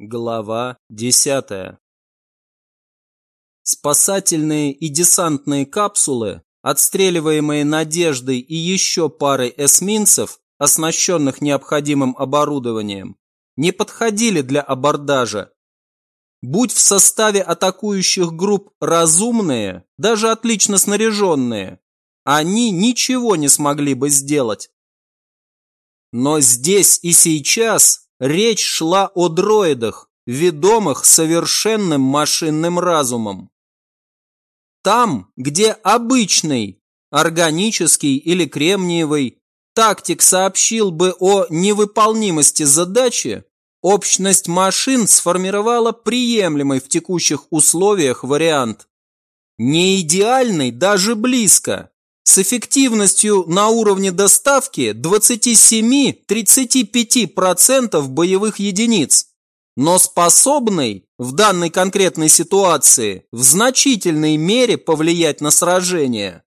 Глава 10. Спасательные и десантные капсулы, отстреливаемые «Надеждой» и еще парой эсминцев, оснащенных необходимым оборудованием, не подходили для абордажа. Будь в составе атакующих групп разумные, даже отлично снаряженные, они ничего не смогли бы сделать. Но здесь и сейчас Речь шла о дроидах, ведомых совершенным машинным разумом. Там, где обычный, органический или кремниевый, тактик сообщил бы о невыполнимости задачи, общность машин сформировала приемлемый в текущих условиях вариант. Не идеальный даже близко, с эффективностью на уровне доставки 27-35% боевых единиц, но способный в данной конкретной ситуации в значительной мере повлиять на сражение.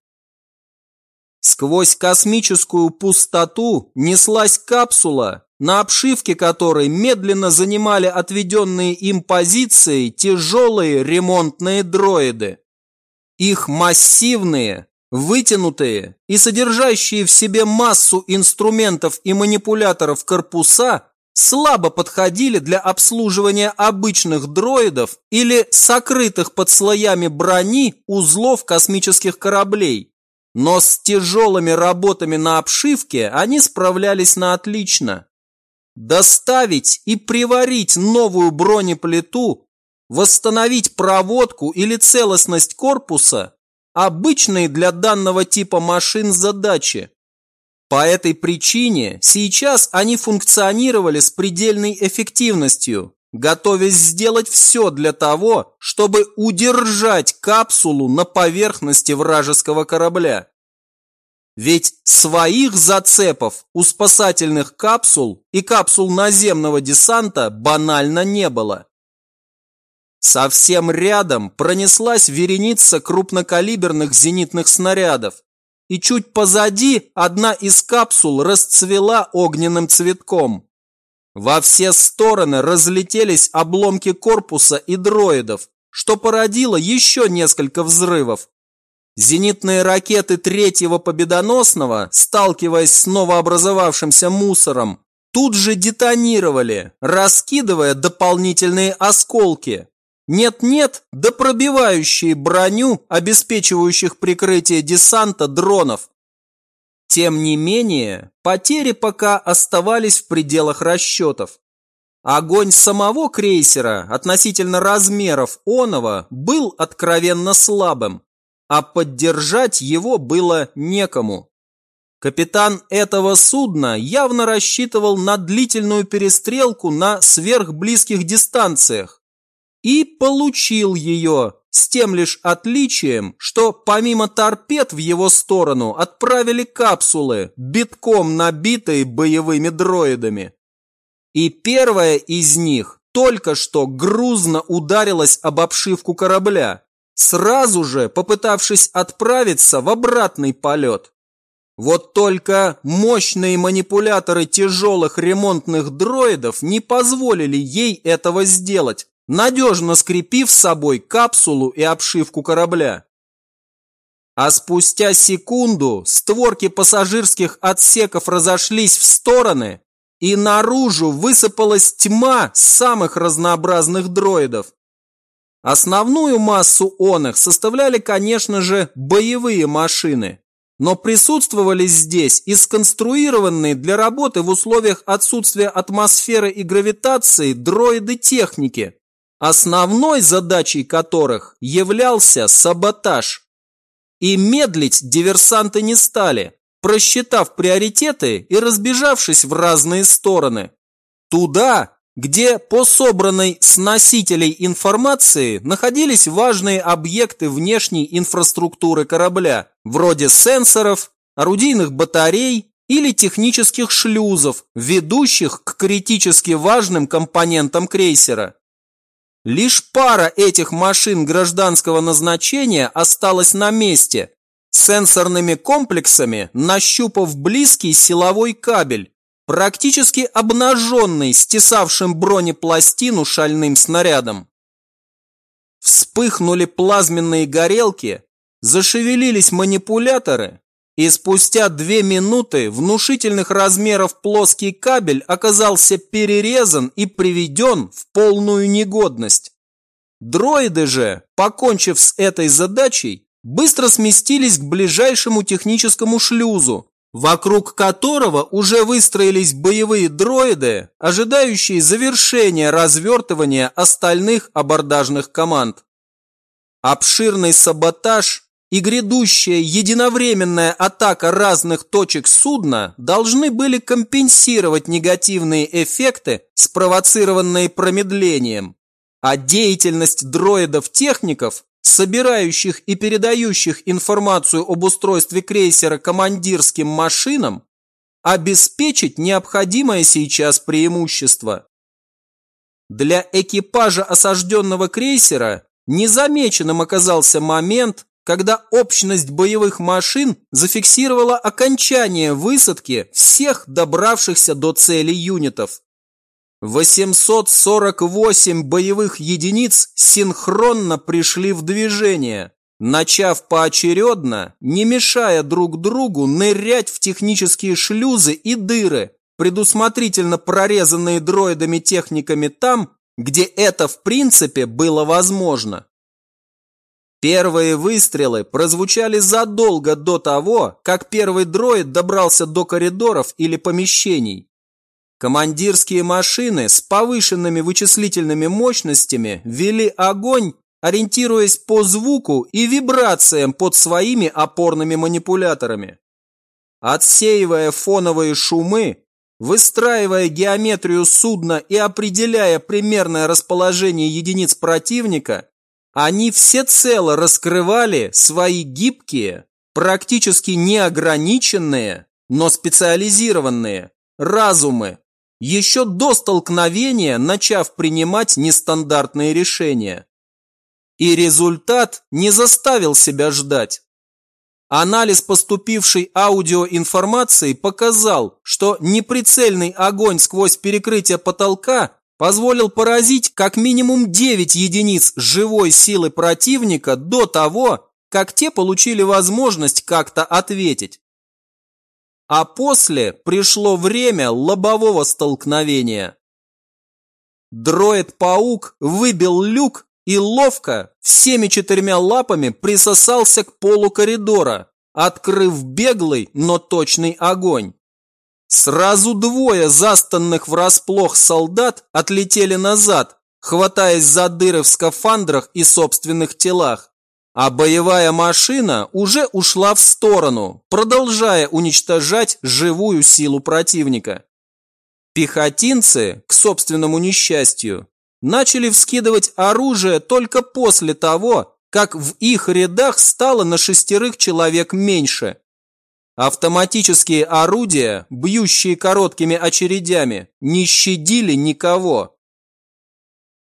Сквозь космическую пустоту неслась капсула, на обшивке которой медленно занимали отведенные им позиции тяжелые ремонтные дроиды. Их массивные, Вытянутые и содержащие в себе массу инструментов и манипуляторов корпуса слабо подходили для обслуживания обычных дроидов или сокрытых под слоями брони узлов космических кораблей. Но с тяжелыми работами на обшивке они справлялись на отлично. Доставить и приварить новую бронеплиту, восстановить проводку или целостность корпуса обычные для данного типа машин задачи. По этой причине сейчас они функционировали с предельной эффективностью, готовясь сделать все для того, чтобы удержать капсулу на поверхности вражеского корабля. Ведь своих зацепов у спасательных капсул и капсул наземного десанта банально не было. Совсем рядом пронеслась вереница крупнокалиберных зенитных снарядов, и чуть позади одна из капсул расцвела огненным цветком. Во все стороны разлетелись обломки корпуса и дроидов, что породило еще несколько взрывов. Зенитные ракеты третьего победоносного, сталкиваясь с новообразовавшимся мусором, тут же детонировали, раскидывая дополнительные осколки. Нет-нет, да пробивающие броню, обеспечивающих прикрытие десанта дронов. Тем не менее, потери пока оставались в пределах расчетов. Огонь самого крейсера относительно размеров Онова был откровенно слабым, а поддержать его было некому. Капитан этого судна явно рассчитывал на длительную перестрелку на сверхблизких дистанциях, и получил ее с тем лишь отличием, что помимо торпед в его сторону отправили капсулы, битком набитые боевыми дроидами. И первая из них только что грузно ударилась об обшивку корабля, сразу же попытавшись отправиться в обратный полет. Вот только мощные манипуляторы тяжелых ремонтных дроидов не позволили ей этого сделать, надежно скрепив с собой капсулу и обшивку корабля. А спустя секунду створки пассажирских отсеков разошлись в стороны, и наружу высыпалась тьма самых разнообразных дроидов. Основную массу оных составляли, конечно же, боевые машины, но присутствовали здесь и сконструированные для работы в условиях отсутствия атмосферы и гравитации дроиды техники, основной задачей которых являлся саботаж. И медлить диверсанты не стали, просчитав приоритеты и разбежавшись в разные стороны. Туда, где по собранной с носителей информации находились важные объекты внешней инфраструктуры корабля, вроде сенсоров, орудийных батарей или технических шлюзов, ведущих к критически важным компонентам крейсера. Лишь пара этих машин гражданского назначения осталась на месте, сенсорными комплексами нащупав близкий силовой кабель практически обнаженный, стесавшим бронепластину шальным снарядом. Вспыхнули плазменные горелки, зашевелились манипуляторы, и спустя две минуты внушительных размеров плоский кабель оказался перерезан и приведен в полную негодность. Дроиды же, покончив с этой задачей, быстро сместились к ближайшему техническому шлюзу, вокруг которого уже выстроились боевые дроиды, ожидающие завершения развертывания остальных абордажных команд. Обширный саботаж и грядущая единовременная атака разных точек судна должны были компенсировать негативные эффекты, спровоцированные промедлением. А деятельность дроидов-техников, собирающих и передающих информацию об устройстве крейсера командирским машинам, обеспечить необходимое сейчас преимущество. Для экипажа осажденного крейсера незамеченным оказался момент, когда общность боевых машин зафиксировала окончание высадки всех добравшихся до цели юнитов. 848 боевых единиц синхронно пришли в движение, начав поочередно, не мешая друг другу, нырять в технические шлюзы и дыры, предусмотрительно прорезанные дроидами-техниками там, где это в принципе было возможно. Первые выстрелы прозвучали задолго до того, как первый дроид добрался до коридоров или помещений. Командирские машины с повышенными вычислительными мощностями вели огонь, ориентируясь по звуку и вибрациям под своими опорными манипуляторами. Отсеивая фоновые шумы, выстраивая геометрию судна и определяя примерное расположение единиц противника, они всецело раскрывали свои гибкие, практически неограниченные, но специализированные разумы, еще до столкновения начав принимать нестандартные решения. И результат не заставил себя ждать. Анализ поступившей аудиоинформации показал, что неприцельный огонь сквозь перекрытие потолка позволил поразить как минимум 9 единиц живой силы противника до того, как те получили возможность как-то ответить. А после пришло время лобового столкновения. Дроид-паук выбил люк и ловко всеми четырьмя лапами присосался к полу коридора, открыв беглый, но точный огонь. Сразу двое застанных врасплох солдат отлетели назад, хватаясь за дыры в скафандрах и собственных телах. А боевая машина уже ушла в сторону, продолжая уничтожать живую силу противника. Пехотинцы, к собственному несчастью, начали вскидывать оружие только после того, как в их рядах стало на шестерых человек меньше – Автоматические орудия, бьющие короткими очередями, не щадили никого.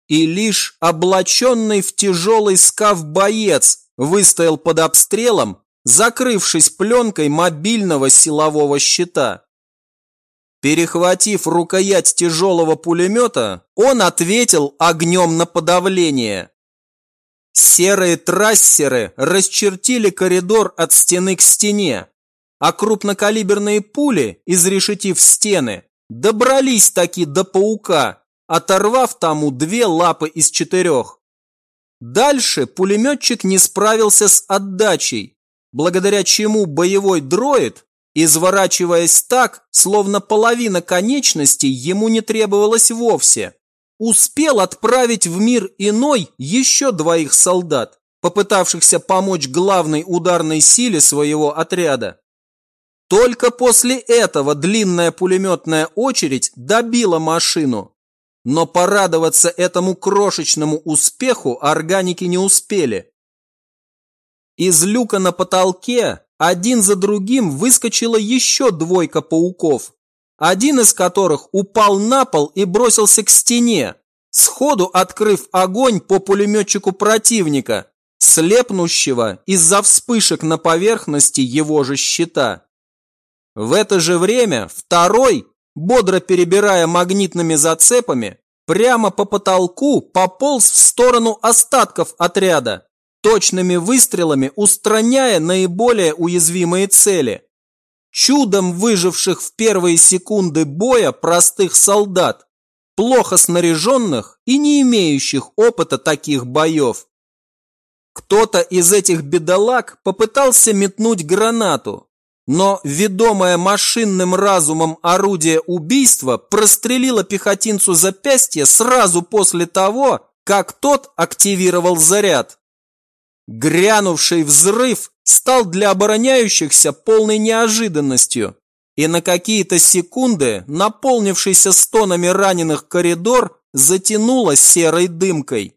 И лишь облаченный в тяжелый скаф боец выстоял под обстрелом, закрывшись пленкой мобильного силового щита. Перехватив рукоять тяжелого пулемета, он ответил огнем на подавление. Серые трассеры расчертили коридор от стены к стене, а крупнокалиберные пули, изрешетив стены, добрались таки до паука, оторвав тому две лапы из четырех. Дальше пулеметчик не справился с отдачей, благодаря чему боевой дроид, изворачиваясь так, словно половина конечностей ему не требовалась вовсе, успел отправить в мир иной еще двоих солдат, попытавшихся помочь главной ударной силе своего отряда. Только после этого длинная пулеметная очередь добила машину. Но порадоваться этому крошечному успеху органики не успели. Из люка на потолке один за другим выскочила еще двойка пауков, один из которых упал на пол и бросился к стене, сходу открыв огонь по пулеметчику противника, слепнущего из-за вспышек на поверхности его же щита. В это же время второй, бодро перебирая магнитными зацепами, прямо по потолку пополз в сторону остатков отряда, точными выстрелами устраняя наиболее уязвимые цели. Чудом выживших в первые секунды боя простых солдат, плохо снаряженных и не имеющих опыта таких боев. Кто-то из этих бедолаг попытался метнуть гранату, но ведомое машинным разумом орудие убийства прострелило пехотинцу запястье сразу после того, как тот активировал заряд. Грянувший взрыв стал для обороняющихся полной неожиданностью, и на какие-то секунды наполнившийся стонами раненых коридор затянуло серой дымкой.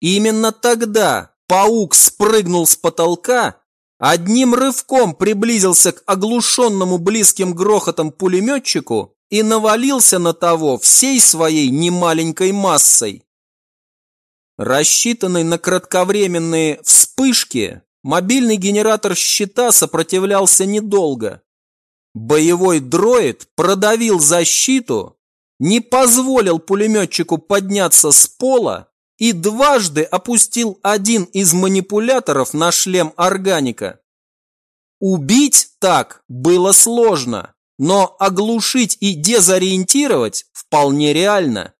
Именно тогда паук спрыгнул с потолка, одним рывком приблизился к оглушенному близким грохотом пулеметчику и навалился на того всей своей немаленькой массой. Рассчитанный на кратковременные вспышки, мобильный генератор щита сопротивлялся недолго. Боевой дроид продавил защиту, не позволил пулеметчику подняться с пола и дважды опустил один из манипуляторов на шлем органика. Убить так было сложно, но оглушить и дезориентировать вполне реально.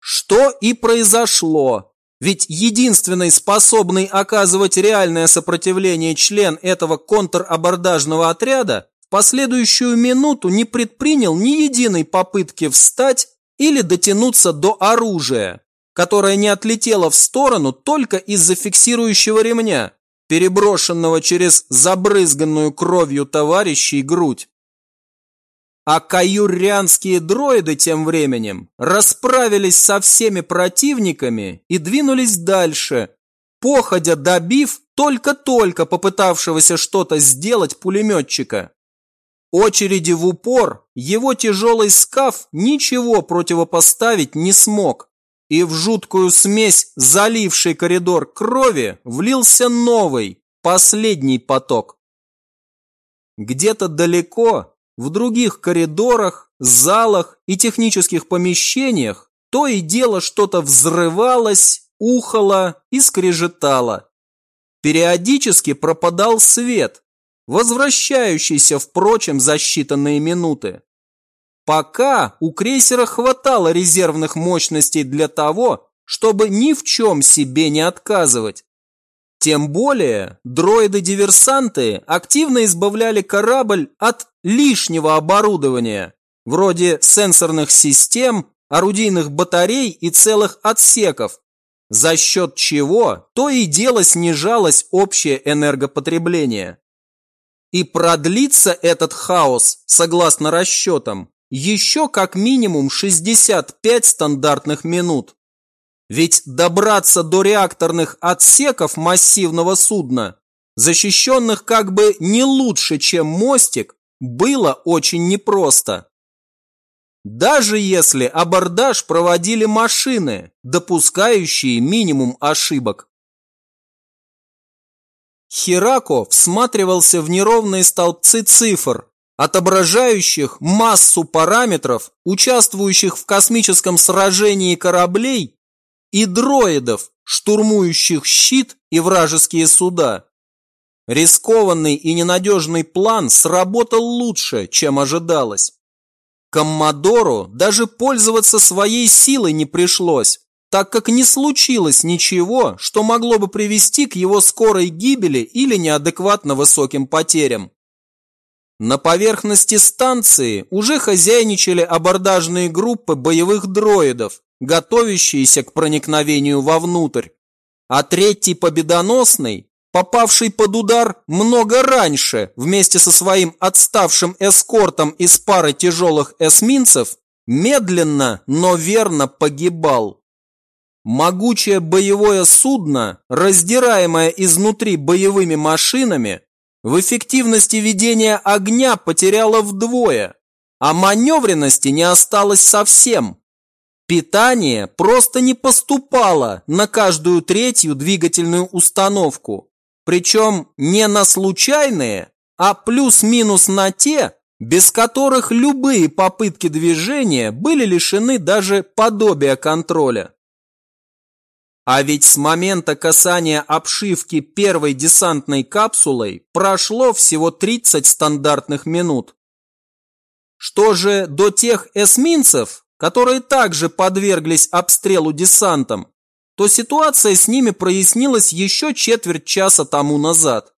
Что и произошло, ведь единственный способный оказывать реальное сопротивление член этого контрабордажного отряда в последующую минуту не предпринял ни единой попытки встать или дотянуться до оружия, которое не отлетело в сторону только из-за фиксирующего ремня, переброшенного через забрызганную кровью товарищей грудь. А каюррианские дроиды тем временем расправились со всеми противниками и двинулись дальше, походя добив только-только попытавшегося что-то сделать пулеметчика. Очереди в упор его тяжелый скаф ничего противопоставить не смог, и в жуткую смесь, заливший коридор крови, влился новый, последний поток. Где-то далеко в других коридорах, залах и технических помещениях то и дело что-то взрывалось, ухало и скрежетало. Периодически пропадал свет, возвращающийся, впрочем, за считанные минуты. Пока у крейсера хватало резервных мощностей для того, чтобы ни в чем себе не отказывать. Тем более, дроиды-диверсанты активно избавляли корабль от лишнего оборудования, вроде сенсорных систем, орудийных батарей и целых отсеков, за счет чего то и дело снижалось общее энергопотребление. И продлится этот хаос, согласно расчетам, еще как минимум 65 стандартных минут. Ведь добраться до реакторных отсеков массивного судна, защищенных как бы не лучше, чем мостик, было очень непросто. Даже если абордаж проводили машины, допускающие минимум ошибок. Хирако всматривался в неровные столбцы цифр, отображающих массу параметров, участвующих в космическом сражении кораблей и дроидов, штурмующих щит и вражеские суда. Рискованный и ненадежный план сработал лучше, чем ожидалось. Коммодору даже пользоваться своей силой не пришлось, так как не случилось ничего, что могло бы привести к его скорой гибели или неадекватно высоким потерям. На поверхности станции уже хозяйничали абордажные группы боевых дроидов, готовящиеся к проникновению вовнутрь. А третий победоносный, попавший под удар много раньше вместе со своим отставшим эскортом из пары тяжелых эсминцев, медленно, но верно погибал. Могучее боевое судно, раздираемое изнутри боевыми машинами, в эффективности ведения огня потеряло вдвое, а маневренности не осталось совсем. Питание просто не поступало на каждую третью двигательную установку, причем не на случайные, а плюс-минус на те, без которых любые попытки движения были лишены даже подобия контроля. А ведь с момента касания обшивки первой десантной капсулой прошло всего 30 стандартных минут. Что же до тех эсминцев, которые также подверглись обстрелу десантом, то ситуация с ними прояснилась еще четверть часа тому назад.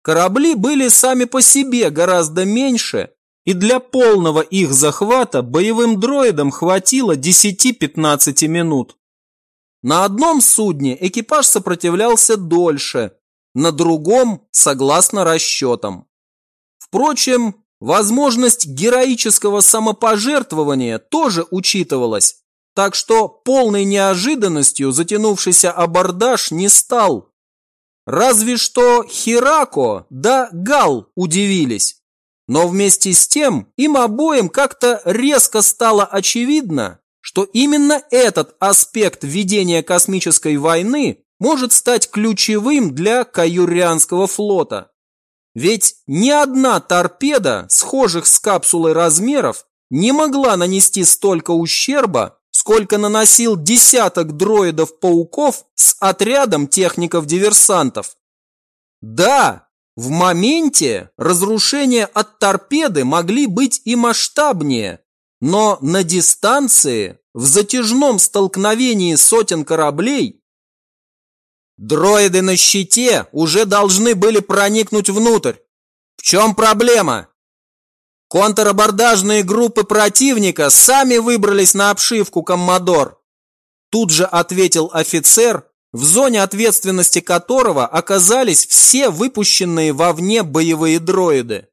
Корабли были сами по себе гораздо меньше, и для полного их захвата боевым дроидам хватило 10-15 минут. На одном судне экипаж сопротивлялся дольше, на другом – согласно расчетам. Впрочем, возможность героического самопожертвования тоже учитывалась, так что полной неожиданностью затянувшийся абордаж не стал. Разве что Хирако да Гал удивились. Но вместе с тем им обоим как-то резко стало очевидно, что именно этот аспект ведения космической войны может стать ключевым для Каюрианского флота. Ведь ни одна торпеда, схожих с капсулой размеров, не могла нанести столько ущерба, сколько наносил десяток дроидов-пауков с отрядом техников-диверсантов. Да, в моменте разрушения от торпеды могли быть и масштабнее, но на дистанции, в затяжном столкновении сотен кораблей, дроиды на щите уже должны были проникнуть внутрь. В чем проблема? Контрабордажные группы противника сами выбрались на обшивку «Коммодор». Тут же ответил офицер, в зоне ответственности которого оказались все выпущенные вовне боевые дроиды.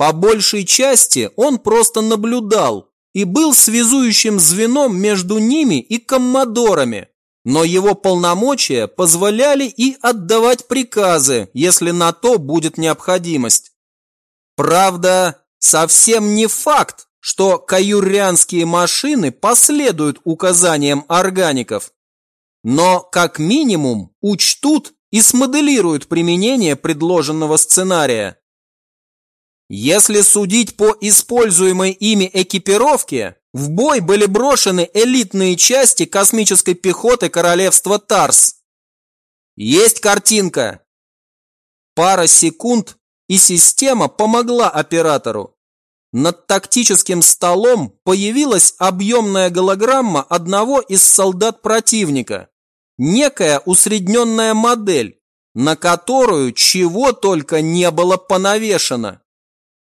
По большей части он просто наблюдал и был связующим звеном между ними и коммодорами, но его полномочия позволяли и отдавать приказы, если на то будет необходимость. Правда, совсем не факт, что каюрианские машины последуют указаниям органиков, но как минимум учтут и смоделируют применение предложенного сценария. Если судить по используемой ими экипировке, в бой были брошены элитные части космической пехоты королевства Тарс. Есть картинка. Пара секунд, и система помогла оператору. Над тактическим столом появилась объемная голограмма одного из солдат противника. Некая усредненная модель, на которую чего только не было понавешено.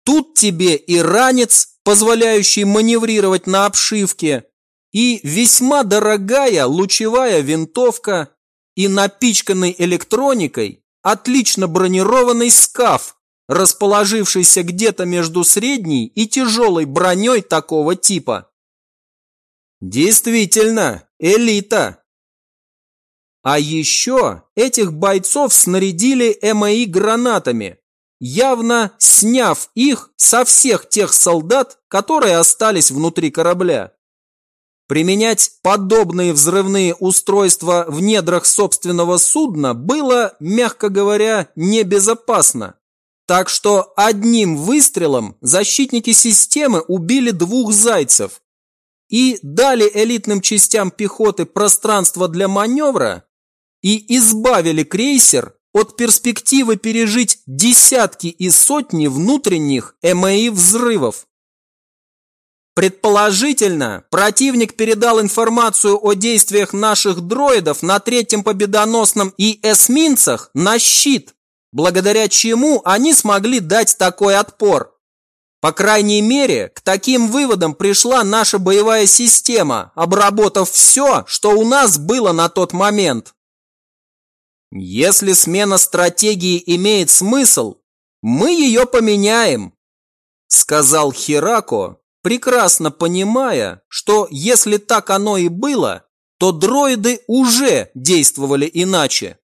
Тут тебе и ранец, позволяющий маневрировать на обшивке, и весьма дорогая лучевая винтовка, и напичканный электроникой отлично бронированный скаф, расположившийся где-то между средней и тяжелой броней такого типа. Действительно, элита. А еще этих бойцов снарядили МАИ гранатами, явно сняв их со всех тех солдат, которые остались внутри корабля. Применять подобные взрывные устройства в недрах собственного судна было, мягко говоря, небезопасно. Так что одним выстрелом защитники системы убили двух зайцев и дали элитным частям пехоты пространство для маневра и избавили крейсер от перспективы пережить десятки и сотни внутренних МАИ взрывов. Предположительно, противник передал информацию о действиях наших дроидов на третьем победоносном и эсминцах на щит, благодаря чему они смогли дать такой отпор. По крайней мере, к таким выводам пришла наша боевая система, обработав все, что у нас было на тот момент. Если смена стратегии имеет смысл, мы ее поменяем, сказал Хирако, прекрасно понимая, что если так оно и было, то дроиды уже действовали иначе.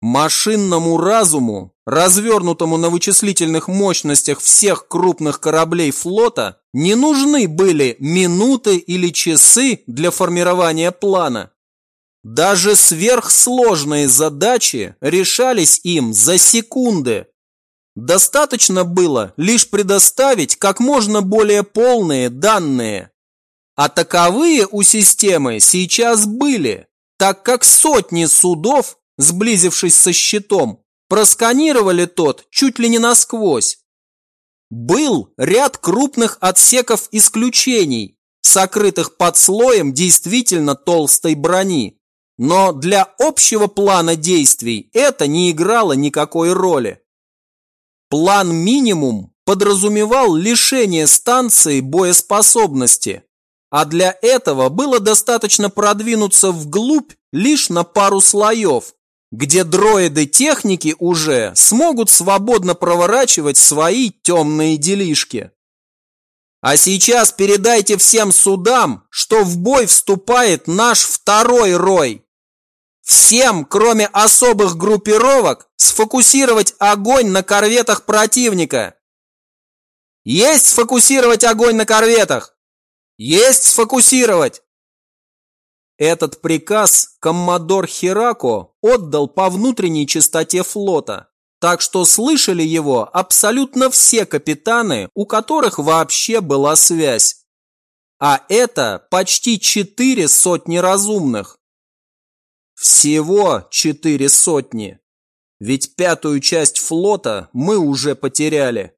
Машинному разуму, развернутому на вычислительных мощностях всех крупных кораблей флота, не нужны были минуты или часы для формирования плана. Даже сверхсложные задачи решались им за секунды. Достаточно было лишь предоставить как можно более полные данные. А таковые у системы сейчас были, так как сотни судов, сблизившись со щитом, просканировали тот чуть ли не насквозь. Был ряд крупных отсеков исключений, сокрытых под слоем действительно толстой брони. Но для общего плана действий это не играло никакой роли. План минимум подразумевал лишение станции боеспособности, а для этого было достаточно продвинуться вглубь лишь на пару слоев, где дроиды техники уже смогут свободно проворачивать свои темные делишки. А сейчас передайте всем судам, что в бой вступает наш второй рой. Всем, кроме особых группировок, сфокусировать огонь на корветах противника. Есть сфокусировать огонь на корветах! Есть сфокусировать! Этот приказ коммодор Хирако отдал по внутренней частоте флота, так что слышали его абсолютно все капитаны, у которых вообще была связь. А это почти четыре сотни разумных. Всего четыре сотни. Ведь пятую часть флота мы уже потеряли.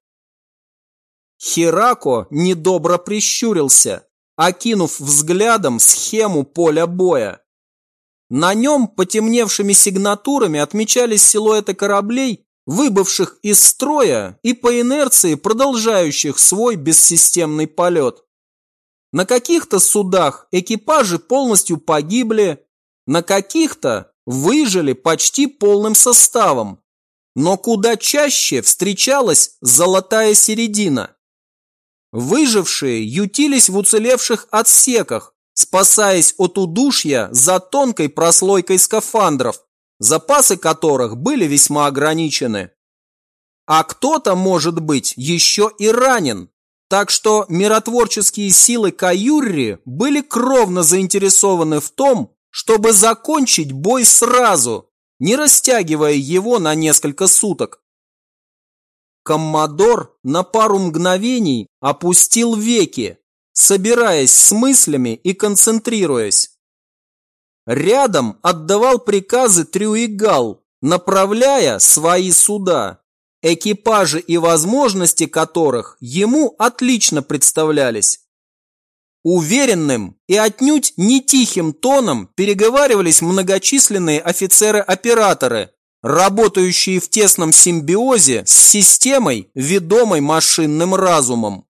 Хирако недобро прищурился, окинув взглядом схему поля боя. На нем потемневшими сигнатурами отмечались силуэты кораблей, выбывших из строя и по инерции продолжающих свой бессистемный полет. На каких-то судах экипажи полностью погибли, на каких-то выжили почти полным составом, но куда чаще встречалась золотая середина. Выжившие ютились в уцелевших отсеках, спасаясь от удушья за тонкой прослойкой скафандров, запасы которых были весьма ограничены. А кто-то, может быть, еще и ранен, так что миротворческие силы Каюрри были кровно заинтересованы в том, чтобы закончить бой сразу, не растягивая его на несколько суток. Коммодор на пару мгновений опустил веки, собираясь с мыслями и концентрируясь. Рядом отдавал приказы Трюигал, направляя свои суда, экипажи и возможности которых ему отлично представлялись. Уверенным и отнюдь не тихим тоном переговаривались многочисленные офицеры-операторы, работающие в тесном симбиозе с системой, ведомой машинным разумом.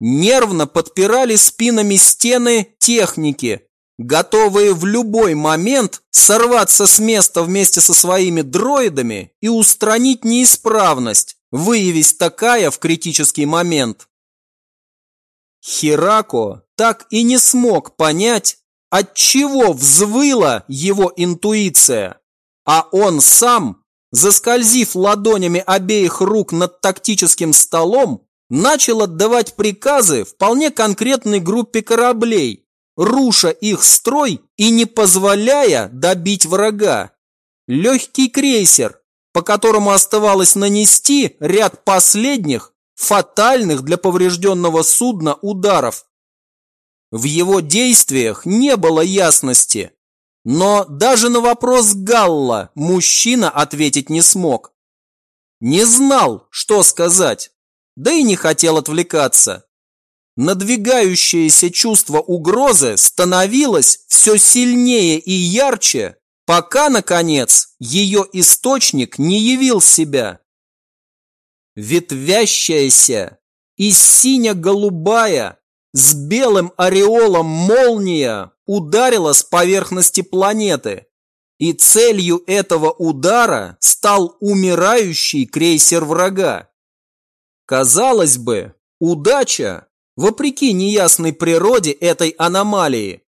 Нервно подпирали спинами стены техники, готовые в любой момент сорваться с места вместе со своими дроидами и устранить неисправность, выявись такая в критический момент. Хирако так и не смог понять, от чего взвыла его интуиция. А он сам, заскользив ладонями обеих рук над тактическим столом, начал отдавать приказы вполне конкретной группе кораблей, руша их строй и не позволяя добить врага. Легкий крейсер, по которому оставалось нанести ряд последних, фатальных для поврежденного судна ударов. В его действиях не было ясности, но даже на вопрос Галла мужчина ответить не смог. Не знал, что сказать, да и не хотел отвлекаться. Надвигающееся чувство угрозы становилось все сильнее и ярче, пока, наконец, ее источник не явил себя. Ветвящаяся и сине-голубая с белым ореолом молния ударила с поверхности планеты, и целью этого удара стал умирающий крейсер врага. Казалось бы, удача, вопреки неясной природе этой аномалии,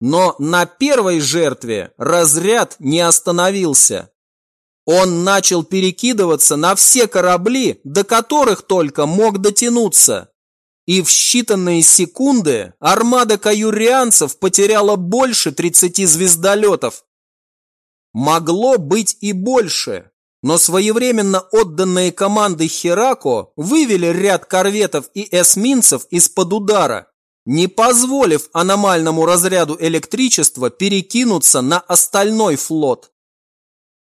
но на первой жертве разряд не остановился. Он начал перекидываться на все корабли, до которых только мог дотянуться, и в считанные секунды армада каюрианцев потеряла больше 30 звездолетов. Могло быть и больше, но своевременно отданные команды Херако вывели ряд корветов и эсминцев из-под удара, не позволив аномальному разряду электричества перекинуться на остальной флот.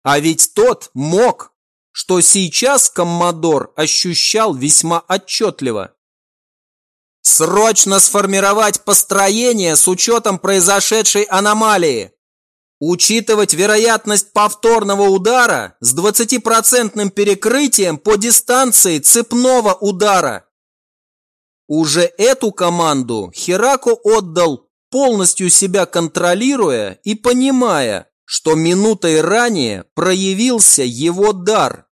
А ведь тот мог, что сейчас Коммодор ощущал весьма отчетливо. Срочно сформировать построение с учетом произошедшей аномалии. Учитывать вероятность повторного удара с 20% перекрытием по дистанции цепного удара. Уже эту команду Херако отдал, полностью себя контролируя и понимая, что минутой ранее проявился его дар,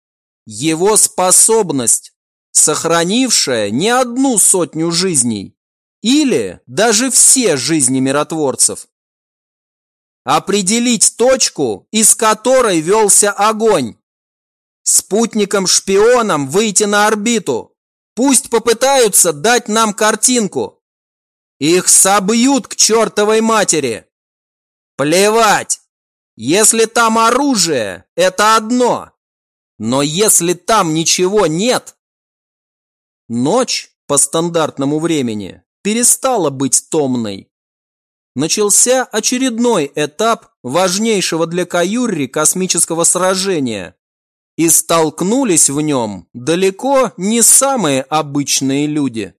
его способность, сохранившая не одну сотню жизней или даже все жизни миротворцев. Определить точку, из которой велся огонь. Спутникам-шпионам выйти на орбиту. Пусть попытаются дать нам картинку. Их собьют к чертовой матери. Плевать. Если там оружие, это одно. Но если там ничего нет... Ночь по стандартному времени перестала быть томной начался очередной этап важнейшего для Каюрри космического сражения. И столкнулись в нем далеко не самые обычные люди.